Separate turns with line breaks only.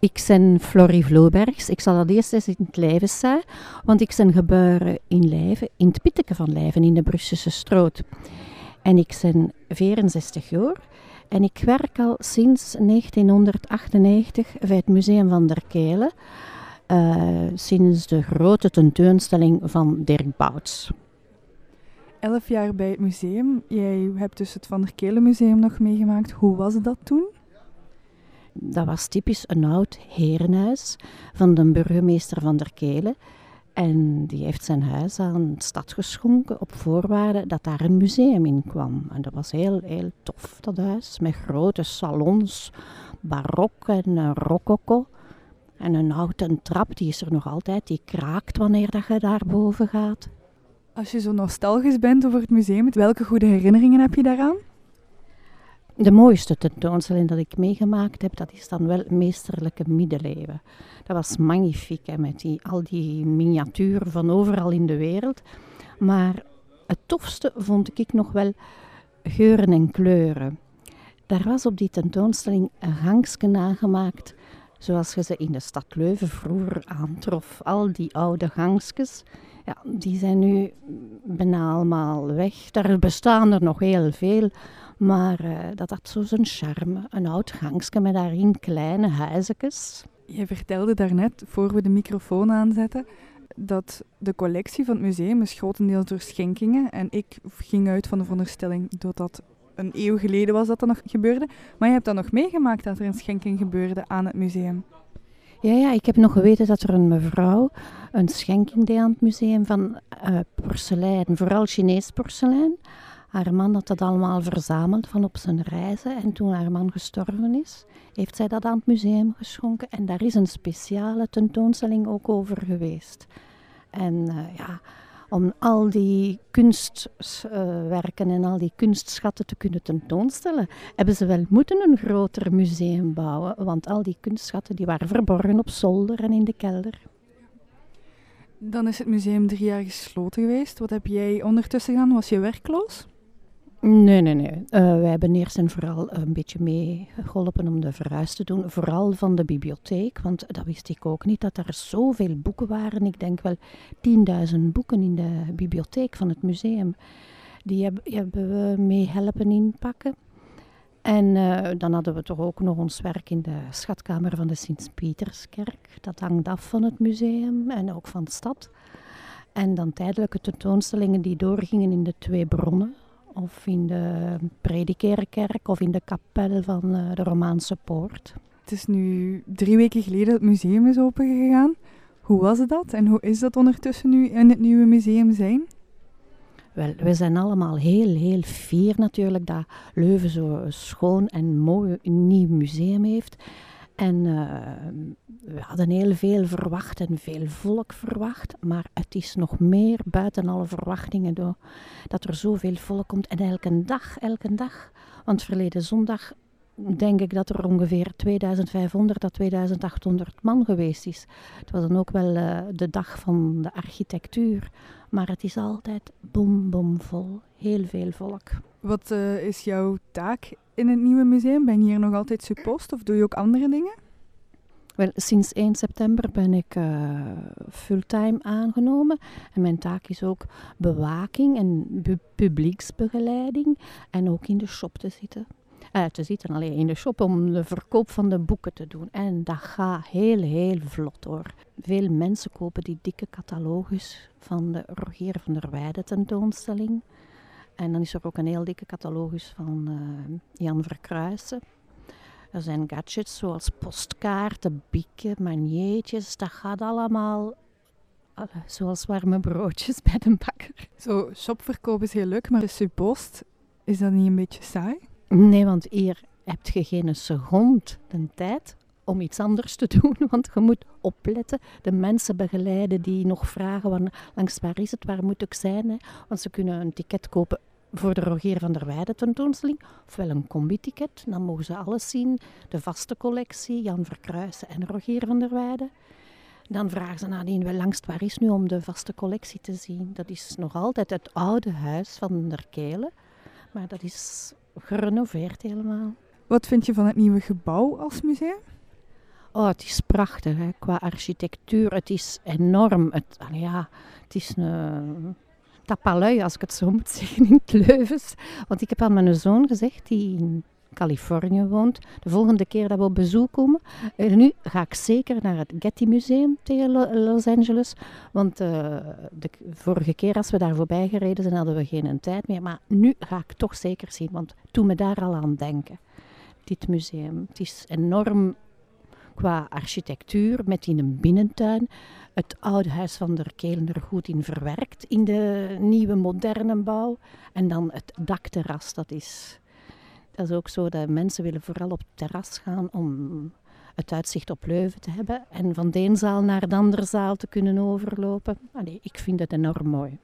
Ik ben Florie Vlobergs. Ik zal dat eerst eens in het leven zeggen, want ik ben geboren in Leiven, in het Pitteke van Leiven, in de Brusselse Stroot. En ik ben 64 jaar en ik werk al sinds 1998 bij het Museum van der Kelen, uh, sinds de grote tentoonstelling van Dirk Bouts.
Elf jaar bij het museum. Jij hebt dus het Van der Kelen Museum nog meegemaakt. Hoe was dat toen?
Dat was typisch een oud herenhuis van de burgemeester van der Kelen. En die heeft zijn huis aan de stad geschonken op voorwaarde dat daar een museum in kwam. En dat was heel, heel tof, dat huis, met grote salons, barok en uh, rococo. En een houten trap, die is er nog altijd, die kraakt wanneer dat je daar boven gaat.
Als je zo nostalgisch bent over het museum, welke goede herinneringen heb je daaraan?
De mooiste tentoonstelling dat ik meegemaakt heb, dat is dan wel Meesterlijke Middeleeuwen. Dat was magnifiek, hè, met die, al die miniaturen van overal in de wereld. Maar het tofste vond ik nog wel geuren en kleuren. Daar was op die tentoonstelling een gangsje nagemaakt, zoals je ze in de stad Leuven vroeger aantrof. Al die oude gangsjes, ja, die zijn nu bijna allemaal weg. Daar bestaan er nog heel veel, maar uh, dat had zo zijn charme. Een oud gangsje met daarin kleine huisjes.
Je vertelde daarnet, voor we de microfoon aanzetten, dat de collectie van het museum is grotendeels door schenkingen. En ik ging uit van de veronderstelling dat dat een eeuw geleden was dat dat nog gebeurde. Maar je hebt dan nog meegemaakt dat er een schenking gebeurde aan het museum.
Ja, ja, ik heb nog geweten dat er een mevrouw een schenking deed aan het museum van uh, porselein, vooral Chinees porselein. Haar man had dat allemaal verzameld van op zijn reizen. En toen haar man gestorven is, heeft zij dat aan het museum geschonken. En daar is een speciale tentoonstelling ook over geweest. En uh, ja, om al die kunstwerken en al die kunstschatten te kunnen tentoonstellen, hebben ze wel moeten een groter museum bouwen. Want al die kunstschatten die waren verborgen op zolder en in de kelder.
Dan is het museum drie jaar gesloten geweest. Wat heb jij ondertussen gedaan? Was je werkloos?
Nee, nee, nee. Uh, wij hebben eerst en vooral een beetje meegeholpen om de verhuis te doen. Vooral van de bibliotheek, want dat wist ik ook niet, dat er zoveel boeken waren. Ik denk wel 10.000 boeken in de bibliotheek van het museum. Die, hebben we mee helpen inpakken. En uh, dan hadden we toch ook nog ons werk in de schatkamer van de Sint-Pieterskerk. Dat hangt af van het museum en ook van de stad. En dan tijdelijke tentoonstellingen die doorgingen in de twee bronnen of in de Predikerenkerk of in de kapel van uh, de Romaanse Poort.
Het is nu drie weken geleden dat het museum is opengegaan. Hoe was dat en hoe is dat ondertussen nu in het nieuwe museum zijn?
Wel, we zijn allemaal heel, heel fier natuurlijk dat Leuven zo'n schoon en mooi nieuw museum heeft. En uh, we hadden heel veel verwacht en veel volk verwacht, maar het is nog meer buiten alle verwachtingen door dat er zoveel volk komt. En elke dag, elke dag, want verleden zondag denk ik dat er ongeveer 2500 tot 2800 man geweest is. Het was dan ook wel uh, de dag van de architectuur, maar het is altijd bom, bom vol, heel veel volk.
Wat uh, is jouw taak in het nieuwe museum? Ben je hier nog altijd suppost of doe je ook andere dingen?
Wel, sinds 1 september ben ik uh, fulltime aangenomen. En mijn taak is ook bewaking en publieksbegeleiding. En ook in de shop te zitten. Uh, te zitten alleen in de shop om de verkoop van de boeken te doen. En dat gaat heel, heel vlot hoor. Veel mensen kopen die dikke catalogus van de Rogier van der Weijden tentoonstelling. En dan is er ook een heel dikke catalogus van uh, Jan Verkruijsen. Er zijn gadgets zoals postkaarten, bieken, magneetjes. Dat gaat allemaal zoals warme broodjes bij de bakker.
Zo, shopverkoop is heel leuk, maar de suppost, is dat niet een beetje saai?
Nee, want hier heb je geen seconde de tijd om iets anders te doen, want je moet opletten, de mensen begeleiden die nog vragen van, langs waar is het, waar moet ik zijn, hè? want ze kunnen een ticket kopen voor de Rogier van der Weijden tentoonstelling, ofwel een combi-ticket, dan mogen ze alles zien, de vaste collectie, Jan Verkruijsen en Rogier van der Weijden. Dan vragen ze nadien wel langst waar is nu om de vaste collectie te zien. Dat is nog altijd het oude huis van der Kelen, maar dat is gerenoveerd helemaal.
Wat vind je van het nieuwe gebouw als museum?
Oh, het is prachtig hè, qua architectuur. Het is enorm. Het, ja, het is een tapalui, als ik het zo moet zeggen, in het Leuvens. Want ik heb aan mijn zoon gezegd, die in Californië woont, de volgende keer dat we op bezoek komen. En nu ga ik zeker naar het Getty Museum tegen Los Angeles. Want uh, de vorige keer als we daar voorbij gereden zijn, hadden we geen tijd meer. Maar nu ga ik toch zeker zien, want toen me daar al aan denken. Dit museum. Het is enorm qua architectuur, met in een binnentuin het oude huis van der Kelen er goed in verwerkt in de nieuwe moderne bouw. En dan het dakterras, dat is, dat is ook zo dat mensen willen vooral op het terras gaan om het uitzicht op Leuven te hebben en van de een zaal naar de andere zaal te kunnen overlopen. Allee, ik vind het enorm mooi.